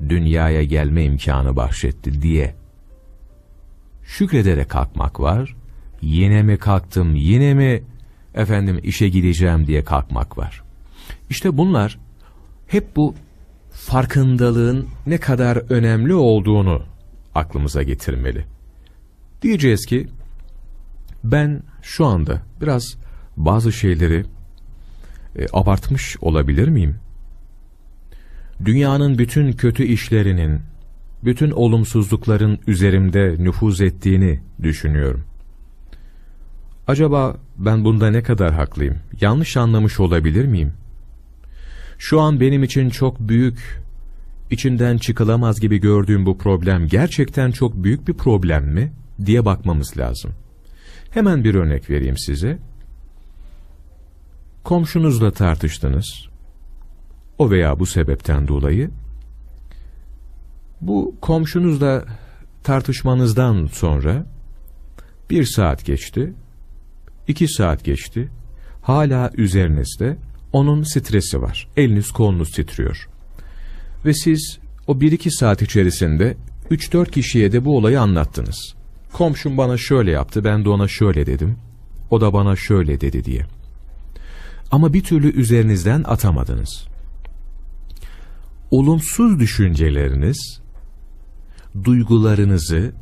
A: dünyaya gelme imkanı bahşetti diye şükrederek kalkmak var. Yine mi kalktım, yine mi efendim işe gideceğim diye kalkmak var. İşte bunlar hep bu farkındalığın ne kadar önemli olduğunu aklımıza getirmeli. Diyeceğiz ki ben şu anda biraz bazı şeyleri e, abartmış olabilir miyim? Dünyanın bütün kötü işlerinin, bütün olumsuzlukların üzerimde nüfuz ettiğini düşünüyorum. Acaba ben bunda ne kadar haklıyım? Yanlış anlamış olabilir miyim? Şu an benim için çok büyük, içinden çıkılamaz gibi gördüğüm bu problem gerçekten çok büyük bir problem mi diye bakmamız lazım. Hemen bir örnek vereyim size. Komşunuzla tartıştınız. O veya bu sebepten dolayı bu komşunuzla tartışmanızdan sonra bir saat geçti, iki saat geçti, hala üzerinizde onun stresi var. Eliniz kolunuz titriyor. Ve siz o bir iki saat içerisinde üç dört kişiye de bu olayı anlattınız. Komşum bana şöyle yaptı, ben de ona şöyle dedim. O da bana şöyle dedi diye. Ama bir türlü üzerinizden atamadınız. Olumsuz düşünceleriniz duygularınızı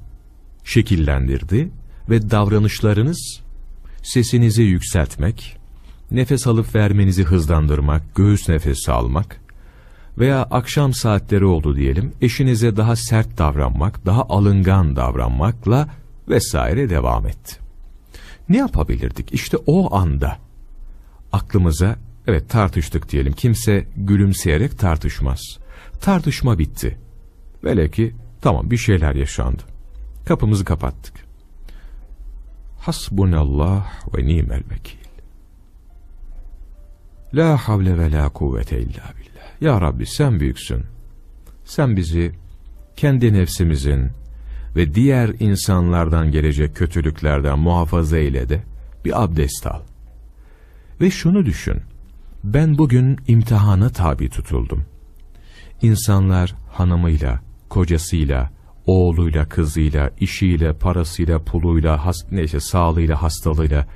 A: şekillendirdi ve davranışlarınız sesinizi yükseltmek, nefes alıp vermenizi hızlandırmak, göğüs nefesi almak veya akşam saatleri oldu diyelim, eşinize daha sert davranmak, daha alıngan davranmakla vesaire devam etti. Ne yapabilirdik? İşte o anda aklımıza, evet tartıştık diyelim, kimse gülümseyerek tartışmaz. Tartışma bitti. Vele ki Tamam bir şeyler yaşandı. Kapımızı kapattık. Hasbunallah ve nimel vekil. La havle ve la kuvvete illa billah. Ya Rabbi sen büyüksün. Sen bizi kendi nefsimizin ve diğer insanlardan gelecek kötülüklerden muhafaza eyle de bir abdest al. Ve şunu düşün. Ben bugün imtihana tabi tutuldum. İnsanlar hanımıyla, kocasıyla, oğluyla, kızıyla, işiyle, parasıyla, puluyla, has, neyse sağlığıyla, hastalığıyla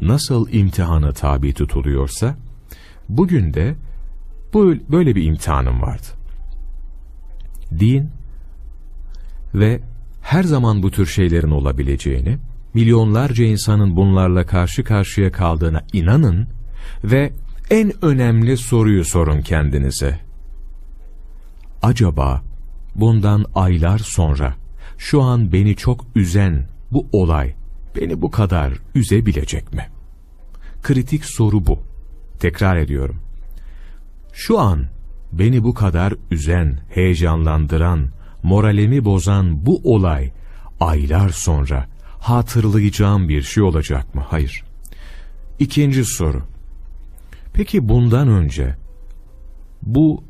A: nasıl imtihana tabi tutuluyorsa, bugün de bu, böyle bir imtihanım vardı. Din ve her zaman bu tür şeylerin olabileceğini, milyonlarca insanın bunlarla karşı karşıya kaldığına inanın ve en önemli soruyu sorun kendinize. Acaba bundan aylar sonra şu an beni çok üzen bu olay beni bu kadar üzebilecek mi? Kritik soru bu. Tekrar ediyorum. Şu an beni bu kadar üzen, heyecanlandıran, moralimi bozan bu olay aylar sonra hatırlayacağım bir şey olacak mı? Hayır. İkinci soru. Peki bundan önce bu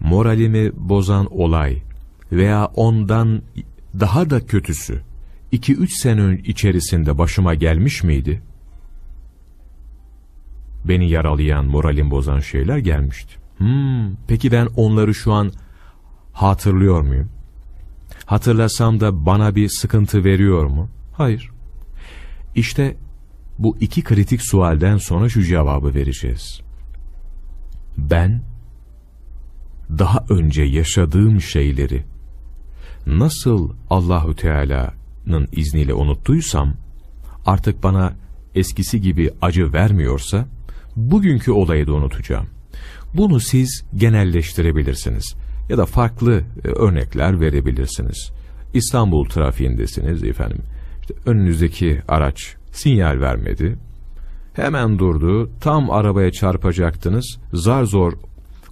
A: moralimi bozan olay veya ondan daha da kötüsü 2-3 sene içerisinde başıma gelmiş miydi? beni yaralayan, moralim bozan şeyler gelmişti. Hmm, peki ben onları şu an hatırlıyor muyum? Hatırlasam da bana bir sıkıntı veriyor mu? Hayır. İşte bu iki kritik sualden sonra şu cevabı vereceğiz. Ben daha önce yaşadığım şeyleri nasıl Allahü Teala'nın izniyle unuttuysam artık bana eskisi gibi acı vermiyorsa bugünkü olayı da unutacağım. Bunu siz genelleştirebilirsiniz ya da farklı e, örnekler verebilirsiniz. İstanbul trafiğindesiniz efendim. İşte önünüzdeki araç sinyal vermedi. Hemen durdu. Tam arabaya çarpacaktınız. Zar zor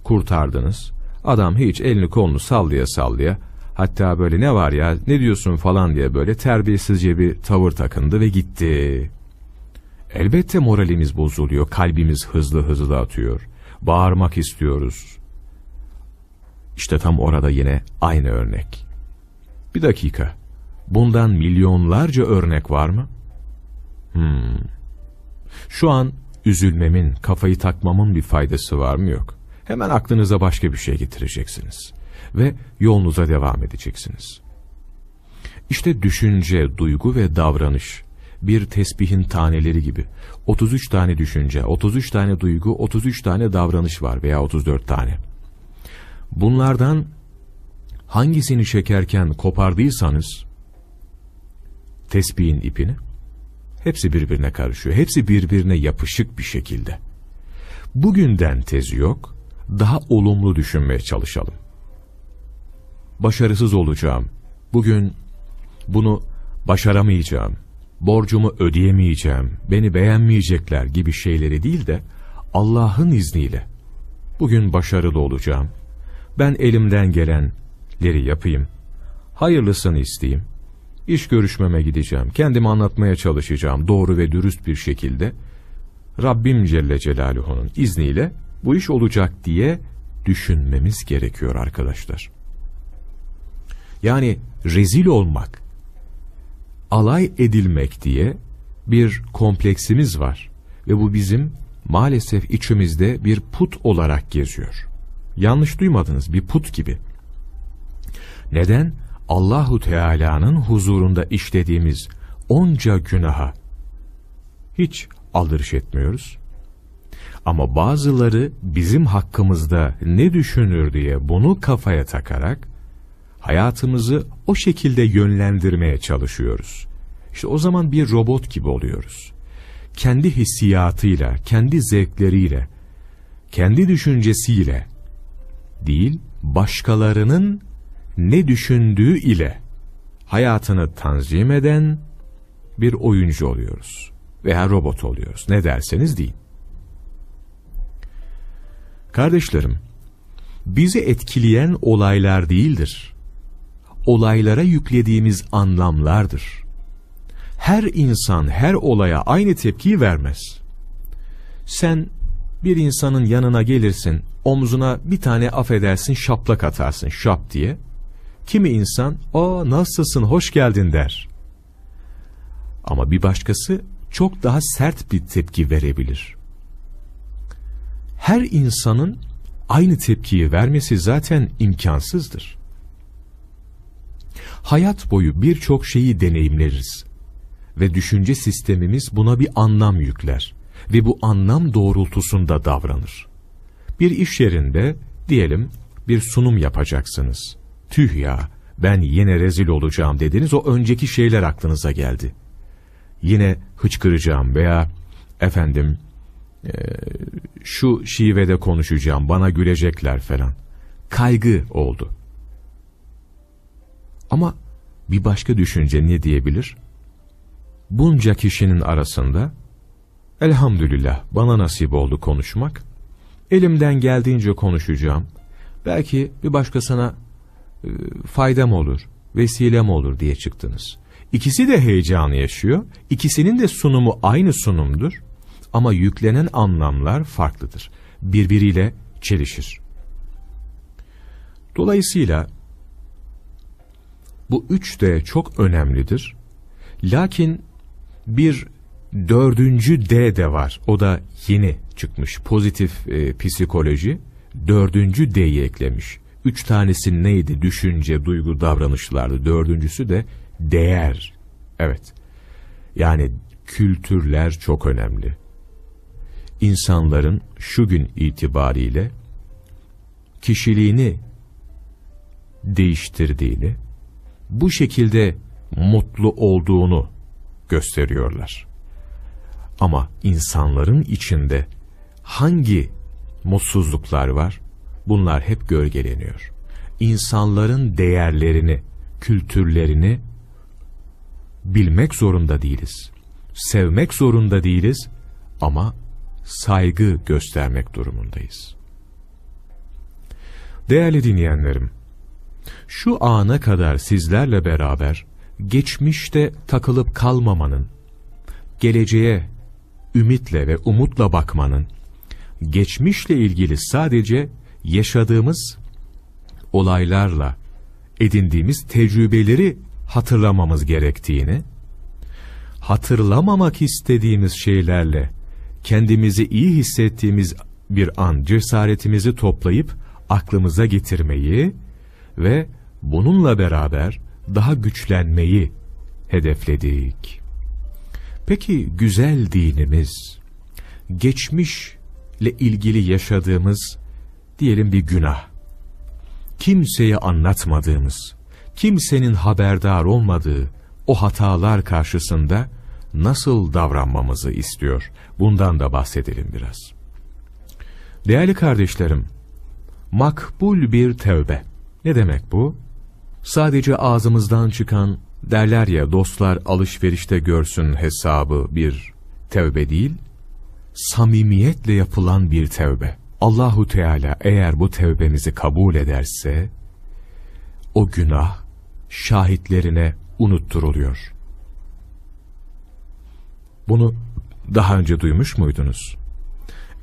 A: kurtardınız. Adam hiç elini kolunu sallaya sallaya hatta böyle ne var ya ne diyorsun falan diye böyle terbiyesizce bir tavır takındı ve gitti. Elbette moralimiz bozuluyor, kalbimiz hızlı hızlı atıyor. Bağırmak istiyoruz. İşte tam orada yine aynı örnek. Bir dakika. Bundan milyonlarca örnek var mı? Hmm. Şu an üzülmemin, kafayı takmamın bir faydası var mı yok. Hemen aklınıza başka bir şey getireceksiniz. Ve yolunuza devam edeceksiniz. İşte düşünce, duygu ve davranış bir tesbihin taneleri gibi. 33 tane düşünce, 33 tane duygu, 33 tane davranış var veya 34 tane. Bunlardan hangisini çekerken kopardıysanız tesbihin ipini hepsi birbirine karışıyor. Hepsi birbirine yapışık bir şekilde. Bugünden tezi yok. Daha olumlu düşünmeye çalışalım. Başarısız olacağım. Bugün bunu başaramayacağım. Borcumu ödeyemeyeceğim. Beni beğenmeyecekler gibi şeyleri değil de Allah'ın izniyle bugün başarılı olacağım. Ben elimden gelenleri yapayım. Hayırlısını isteyeyim. İş görüşmeme gideceğim. Kendimi anlatmaya çalışacağım doğru ve dürüst bir şekilde. Rabbim Celle Celaluhu'nun izniyle bu iş olacak diye düşünmemiz gerekiyor arkadaşlar. Yani rezil olmak, alay edilmek diye bir kompleksimiz var. Ve bu bizim maalesef içimizde bir put olarak geziyor. Yanlış duymadınız bir put gibi. Neden? Allahu Teala'nın huzurunda işlediğimiz onca günaha hiç aldırış etmiyoruz. Ama bazıları bizim hakkımızda ne düşünür diye bunu kafaya takarak hayatımızı o şekilde yönlendirmeye çalışıyoruz. İşte o zaman bir robot gibi oluyoruz. Kendi hissiyatıyla, kendi zevkleriyle, kendi düşüncesiyle değil, başkalarının ne düşündüğü ile hayatını tanzim eden bir oyuncu oluyoruz. Veya robot oluyoruz. Ne derseniz deyin. Kardeşlerim, bizi etkileyen olaylar değildir. Olaylara yüklediğimiz anlamlardır. Her insan her olaya aynı tepkiyi vermez. Sen bir insanın yanına gelirsin, omzuna bir tane affedersin şaplak atarsın şap diye. Kimi insan o nasılsın hoş geldin der. Ama bir başkası çok daha sert bir tepki verebilir. Her insanın aynı tepkiyi vermesi zaten imkansızdır. Hayat boyu birçok şeyi deneyimleriz ve düşünce sistemimiz buna bir anlam yükler ve bu anlam doğrultusunda davranır. Bir iş yerinde diyelim bir sunum yapacaksınız. Tüh ya ben yine rezil olacağım dediniz o önceki şeyler aklınıza geldi. Yine hıçkıracağım veya efendim e, şu şivede konuşacağım bana gülecekler falan. Kaygı oldu. Ama bir başka düşünce ne diyebilir? Bunca kişinin arasında elhamdülillah bana nasip oldu konuşmak. Elimden geldiğince konuşacağım. Belki bir başkasına e, faydam olur, vesilem olur diye çıktınız. İkisi de heyecanı yaşıyor. İkisinin de sunumu aynı sunumdur. Ama yüklenen anlamlar farklıdır. Birbiriyle çelişir. Dolayısıyla bu üç de çok önemlidir. Lakin bir dördüncü D de var. O da yeni çıkmış. Pozitif e, psikoloji dördüncü D'yi eklemiş. Üç tanesi neydi? Düşünce, duygu, davranışlardı. Dördüncüsü de değer. Evet. Yani kültürler çok önemli. İnsanların şu gün itibariyle kişiliğini değiştirdiğini, bu şekilde mutlu olduğunu gösteriyorlar. Ama insanların içinde hangi mutsuzluklar var? Bunlar hep gölgeleniyor. İnsanların değerlerini, kültürlerini bilmek zorunda değiliz. Sevmek zorunda değiliz ama saygı göstermek durumundayız. Değerli dinleyenlerim, şu ana kadar sizlerle beraber geçmişte takılıp kalmamanın, geleceğe ümitle ve umutla bakmanın, geçmişle ilgili sadece yaşadığımız olaylarla edindiğimiz tecrübeleri hatırlamamız gerektiğini, hatırlamamak istediğimiz şeylerle kendimizi iyi hissettiğimiz bir an cesaretimizi toplayıp aklımıza getirmeyi ve bununla beraber daha güçlenmeyi hedefledik. Peki güzel dinimiz, geçmişle ilgili yaşadığımız diyelim bir günah, kimseye anlatmadığımız, kimsenin haberdar olmadığı o hatalar karşısında nasıl davranmamızı istiyor? Bundan da bahsedelim biraz. Değerli kardeşlerim, makbul bir tevbe. Ne demek bu? Sadece ağzımızdan çıkan derler ya dostlar alışverişte görsün hesabı bir tevbe değil, samimiyetle yapılan bir tevbe. Allahu Teala eğer bu tevbemizi kabul ederse, o günah şahitlerine unutturuluyor. Bunu daha önce duymuş muydunuz?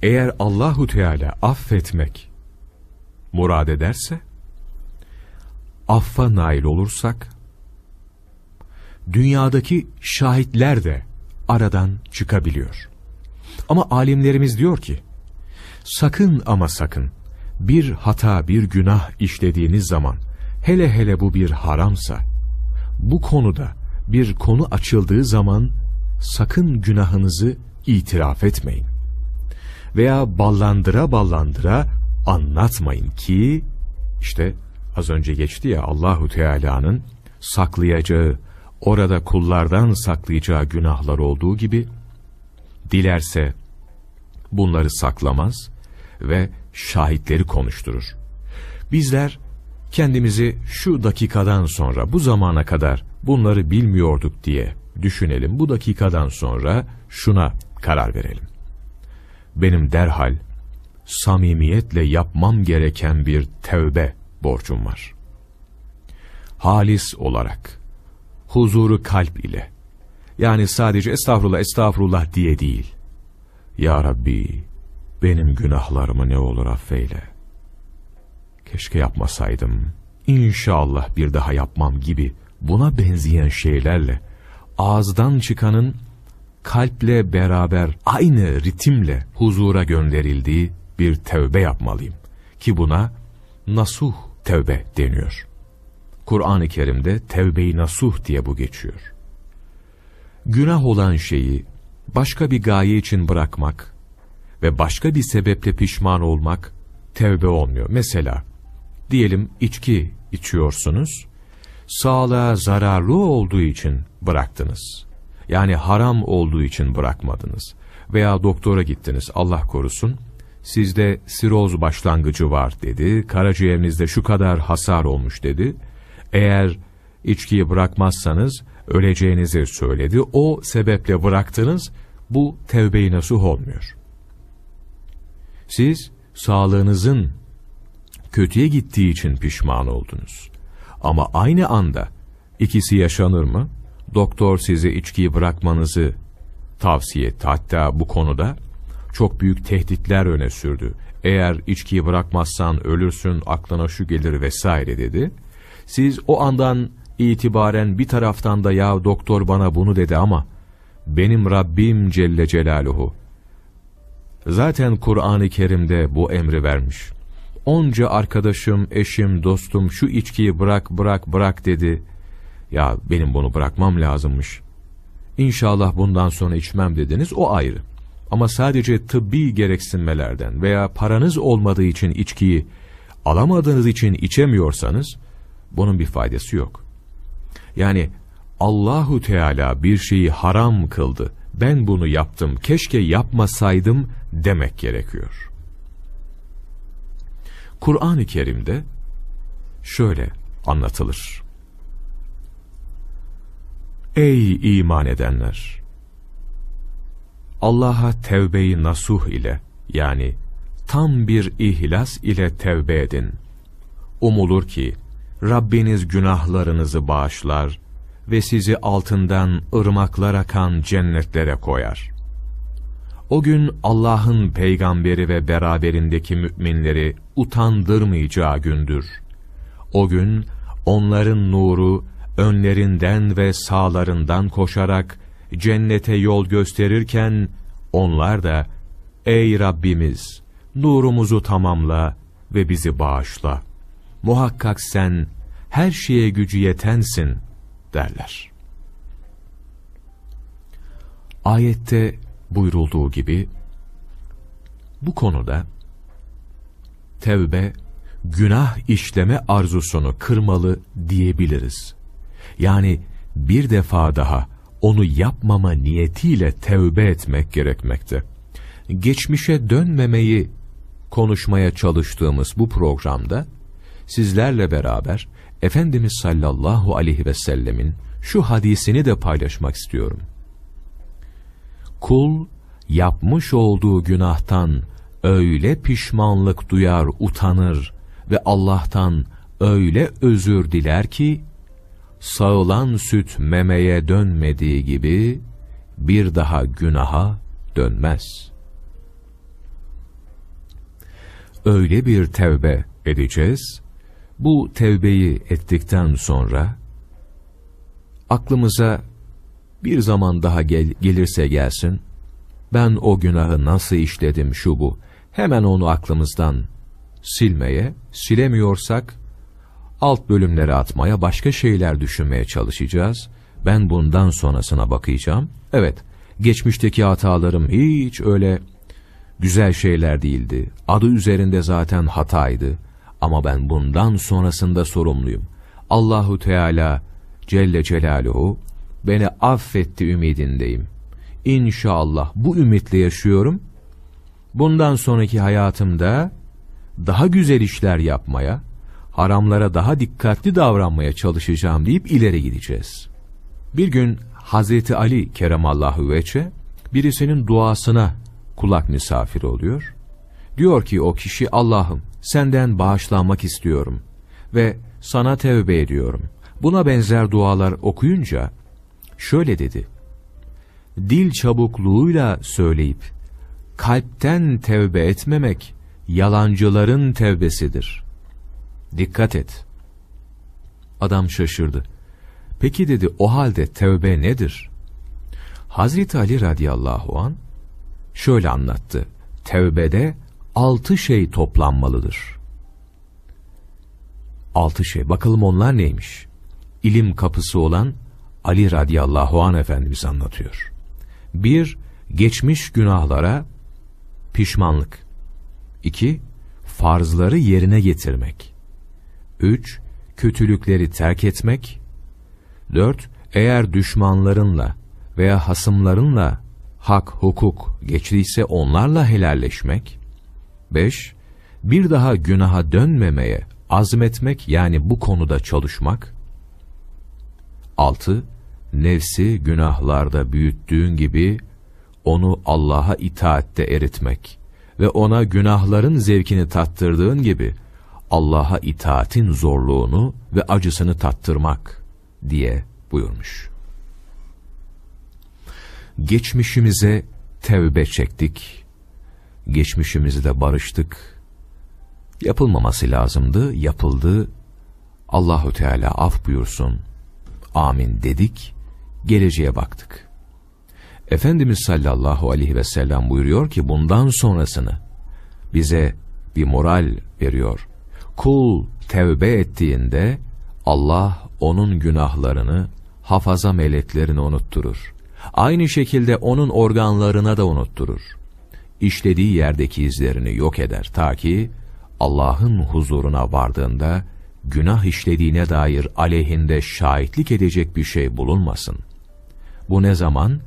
A: Eğer Allahu Teala affetmek murad ederse, affa nail olursak, dünyadaki şahitler de aradan çıkabiliyor. Ama alimlerimiz diyor ki, sakın ama sakın bir hata, bir günah işlediğiniz zaman, hele hele bu bir haramsa, bu konuda bir konu açıldığı zaman sakın günahınızı itiraf etmeyin. Veya ballandıra ballandıra anlatmayın ki, işte az önce geçti ya Allahu Teala'nın saklayacağı, orada kullardan saklayacağı günahlar olduğu gibi, dilerse bunları saklamaz ve şahitleri konuşturur. Bizler kendimizi şu dakikadan sonra, bu zamana kadar bunları bilmiyorduk diye düşünelim. Bu dakikadan sonra şuna karar verelim. Benim derhal samimiyetle yapmam gereken bir tevbe borcum var. Halis olarak, huzuru kalp ile, yani sadece estağfurullah estağfurullah diye değil. Ya Rabbi, benim günahlarımı ne olur affeyle. Keşke yapmasaydım, İnşallah bir daha yapmam gibi buna benzeyen şeylerle, ağızdan çıkanın kalple beraber aynı ritimle huzura gönderildiği bir tevbe yapmalıyım. Ki buna nasuh tevbe deniyor. Kur'an-ı Kerim'de tevbe-i nasuh diye bu geçiyor. Günah olan şeyi başka bir gaye için bırakmak ve başka bir sebeple pişman olmak tevbe olmuyor. Mesela diyelim içki içiyorsunuz, sağlığa zararlı olduğu için bıraktınız. Yani haram olduğu için bırakmadınız. Veya doktora gittiniz Allah korusun, sizde siroz başlangıcı var dedi, karaciğerinizde şu kadar hasar olmuş dedi. Eğer içkiyi bırakmazsanız öleceğinizi söyledi, o sebeple bıraktınız, bu tevbe-i nasuh olmuyor. Siz sağlığınızın kötüye gittiği için pişman oldunuz. Ama aynı anda ikisi yaşanır mı? Doktor size içkiyi bırakmanızı tavsiye etti. Hatta bu konuda çok büyük tehditler öne sürdü. Eğer içkiyi bırakmazsan ölürsün, aklına şu gelir vesaire dedi. Siz o andan itibaren bir taraftan da ya doktor bana bunu dedi ama benim Rabbim Celle Celaluhu. Zaten Kur'an-ı Kerim'de bu emri vermiş. Onca arkadaşım, eşim, dostum şu içkiyi bırak, bırak, bırak dedi. Ya benim bunu bırakmam lazımmış. İnşallah bundan sonra içmem dediniz, o ayrı. Ama sadece tıbbi gereksinmelerden veya paranız olmadığı için içkiyi alamadığınız için içemiyorsanız, bunun bir faydası yok. Yani Allahu Teala bir şeyi haram kıldı. Ben bunu yaptım, keşke yapmasaydım demek gerekiyor. Kur'an-ı Kerim'de şöyle anlatılır. Ey iman edenler! Allah'a tevbeyi nasuh ile yani tam bir ihlas ile tevbe edin. Umulur ki Rabbiniz günahlarınızı bağışlar ve sizi altından ırmaklar akan cennetlere koyar. O gün Allah'ın peygamberi ve beraberindeki müminleri utandırmayacağı gündür. O gün onların nuru önlerinden ve sağlarından koşarak cennete yol gösterirken onlar da ''Ey Rabbimiz, nurumuzu tamamla ve bizi bağışla. Muhakkak sen her şeye gücü yetensin.'' derler. Ayette buyurulduğu gibi bu konuda tevbe günah işleme arzusunu kırmalı diyebiliriz. Yani bir defa daha onu yapmama niyetiyle tevbe etmek gerekmekte. Geçmişe dönmemeyi konuşmaya çalıştığımız bu programda sizlerle beraber Efendimiz sallallahu aleyhi ve sellemin şu hadisini de paylaşmak istiyorum. Kul yapmış olduğu günahtan öyle pişmanlık duyar, utanır ve Allah'tan öyle özür diler ki sağılan süt memeye dönmediği gibi bir daha günaha dönmez. Öyle bir tevbe edeceğiz, bu tevbeyi ettikten sonra aklımıza bir zaman daha gel gelirse gelsin, ben o günahı nasıl işledim şu bu, hemen onu aklımızdan silmeye, silemiyorsak alt bölümlere atmaya, başka şeyler düşünmeye çalışacağız. Ben bundan sonrasına bakacağım. Evet, geçmişteki hatalarım hiç öyle güzel şeyler değildi. Adı üzerinde zaten hataydı. Ama ben bundan sonrasında sorumluyum. Allahu Teala Celle Celaluhu beni affetti ümidindeyim. İnşallah bu ümitle yaşıyorum. Bundan sonraki hayatımda daha güzel işler yapmaya, haramlara daha dikkatli davranmaya çalışacağım deyip ileri gideceğiz. Bir gün Hazreti Ali Keremallahu Veçe birisinin duasına kulak misafir oluyor. Diyor ki o kişi Allah'ım senden bağışlanmak istiyorum ve sana tevbe ediyorum. Buna benzer dualar okuyunca şöyle dedi. Dil çabukluğuyla söyleyip kalpten tevbe etmemek yalancıların tevbesidir. Dikkat et. Adam şaşırdı. Peki dedi o halde tevbe nedir? Hazreti Ali radıyallahu an şöyle anlattı. Tevbede altı şey toplanmalıdır. Altı şey. Bakalım onlar neymiş? İlim kapısı olan Ali radıyallahu an Efendimiz anlatıyor. Bir, geçmiş günahlara pişmanlık. İki, farzları yerine getirmek. Üç, kötülükleri terk etmek. Dört, eğer düşmanlarınla veya hasımlarınla hak, hukuk geçtiyse onlarla helalleşmek. 5. Bir daha günaha dönmemeye azmetmek yani bu konuda çalışmak. 6. Nefsi günahlarda büyüttüğün gibi onu Allah'a itaatte eritmek ve ona günahların zevkini tattırdığın gibi Allah'a itaatin zorluğunu ve acısını tattırmak diye buyurmuş. Geçmişimize tevbe çektik, geçmişimizle barıştık. Yapılmaması lazımdı, yapıldı. Allahu Teala af buyursun. Amin dedik. Geleceğe baktık.
B: Efendimiz sallallahu aleyhi ve sellem buyuruyor ki bundan sonrasını bize bir moral veriyor. Kul tevbe ettiğinde Allah onun günahlarını hafaza meleklerini unutturur. Aynı şekilde onun organlarına da unutturur. İşlediği yerdeki izlerini yok eder ta ki Allah'ın huzuruna vardığında günah işlediğine dair aleyhinde şahitlik edecek bir şey bulunmasın. Bu ne zaman?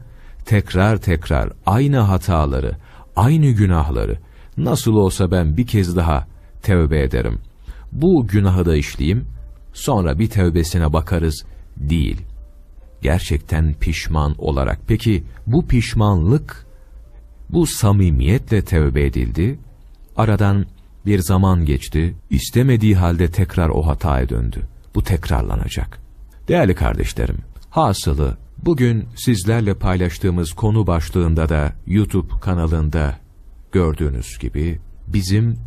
B: Tekrar tekrar aynı hataları, aynı günahları, nasıl olsa ben bir kez daha tevbe ederim. Bu günahı da işleyeyim, sonra bir tevbesine bakarız değil. Gerçekten pişman olarak. Peki bu pişmanlık, bu samimiyetle tevbe edildi. Aradan bir zaman geçti, istemediği halde tekrar o hataya döndü. Bu tekrarlanacak. Değerli kardeşlerim, hasılı bugün sizlerle paylaştığımız konu başlığında da YouTube kanalında gördüğünüz gibi bizim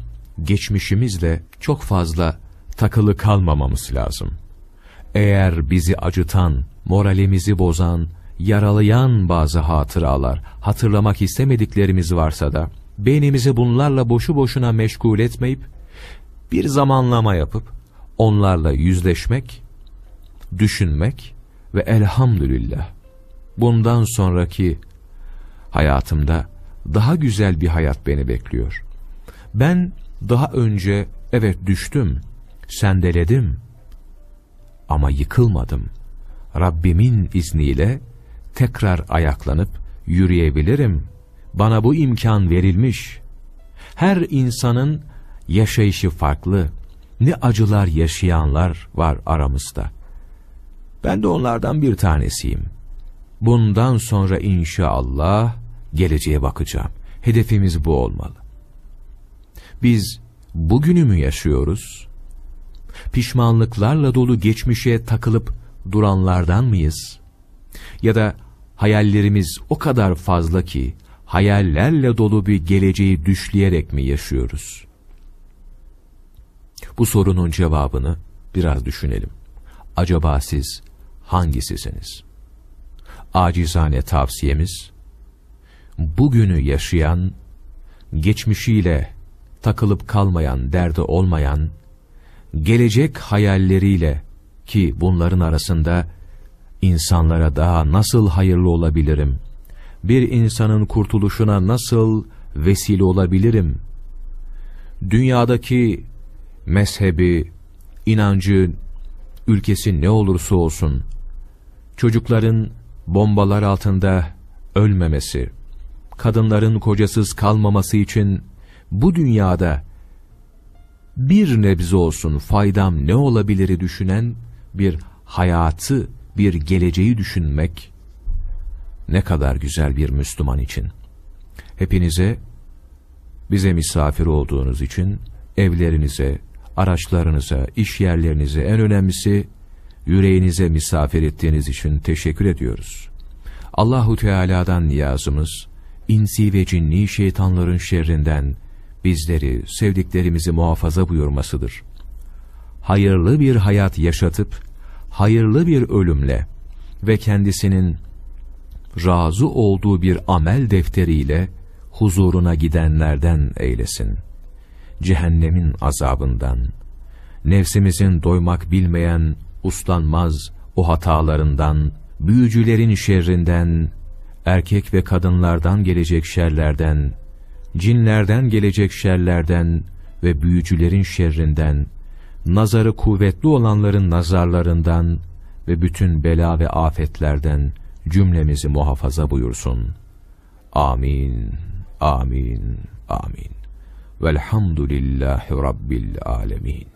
B: geçmişimizle çok fazla takılı kalmamamız lazım. Eğer bizi acıtan, moralimizi bozan, yaralayan bazı hatıralar, hatırlamak istemediklerimiz varsa da, beynimizi bunlarla boşu boşuna meşgul etmeyip, bir zamanlama yapıp, onlarla yüzleşmek, düşünmek ve elhamdülillah, bundan sonraki hayatımda daha güzel bir hayat beni bekliyor. Ben daha önce evet düştüm, sendeledim ama yıkılmadım. Rabbimin izniyle tekrar ayaklanıp yürüyebilirim. Bana bu imkan verilmiş. Her insanın yaşayışı farklı. Ne acılar yaşayanlar var aramızda. Ben de onlardan bir tanesiyim. Bundan sonra inşallah geleceğe bakacağım. Hedefimiz bu olmalı. Biz bugünü mü yaşıyoruz? Pişmanlıklarla dolu geçmişe takılıp duranlardan mıyız? Ya da hayallerimiz o kadar fazla ki hayallerle dolu bir geleceği düşleyerek mi yaşıyoruz? Bu sorunun cevabını biraz düşünelim. Acaba siz hangisisiniz? Acizane tavsiyemiz, bugünü yaşayan, geçmişiyle takılıp kalmayan, derdi olmayan, gelecek hayalleriyle ki bunların arasında insanlara daha nasıl hayırlı olabilirim, bir insanın kurtuluşuna nasıl vesile olabilirim, dünyadaki mezhebi, inancı, ülkesi ne olursa olsun, çocukların bombalar altında ölmemesi, kadınların kocasız kalmaması için bu dünyada bir nebze olsun faydam ne olabiliri düşünen bir hayatı, bir geleceği düşünmek ne kadar güzel bir Müslüman için. Hepinize, bize misafir olduğunuz için evlerinize, araçlarınıza, iş yerlerinize, en önemlisi yüreğinize misafir ettiğiniz için teşekkür ediyoruz. Allahu Teala'dan niyazımız, insi ve cinni şeytanların şerrinden bizleri, sevdiklerimizi muhafaza buyurmasıdır. Hayırlı bir hayat yaşatıp, hayırlı bir ölümle ve kendisinin razı olduğu bir amel defteriyle huzuruna gidenlerden eylesin. Cehennemin azabından, nefsimizin doymak bilmeyen, uslanmaz o hatalarından, büyücülerin şerrinden, erkek ve kadınlardan gelecek şerlerden, cinlerden gelecek şerlerden ve büyücülerin şerrinden, nazarı kuvvetli olanların nazarlarından ve bütün bela ve afetlerden cümlemizi muhafaza buyursun. Amin, amin, amin. Velhamdülillahi Rabbil alemin.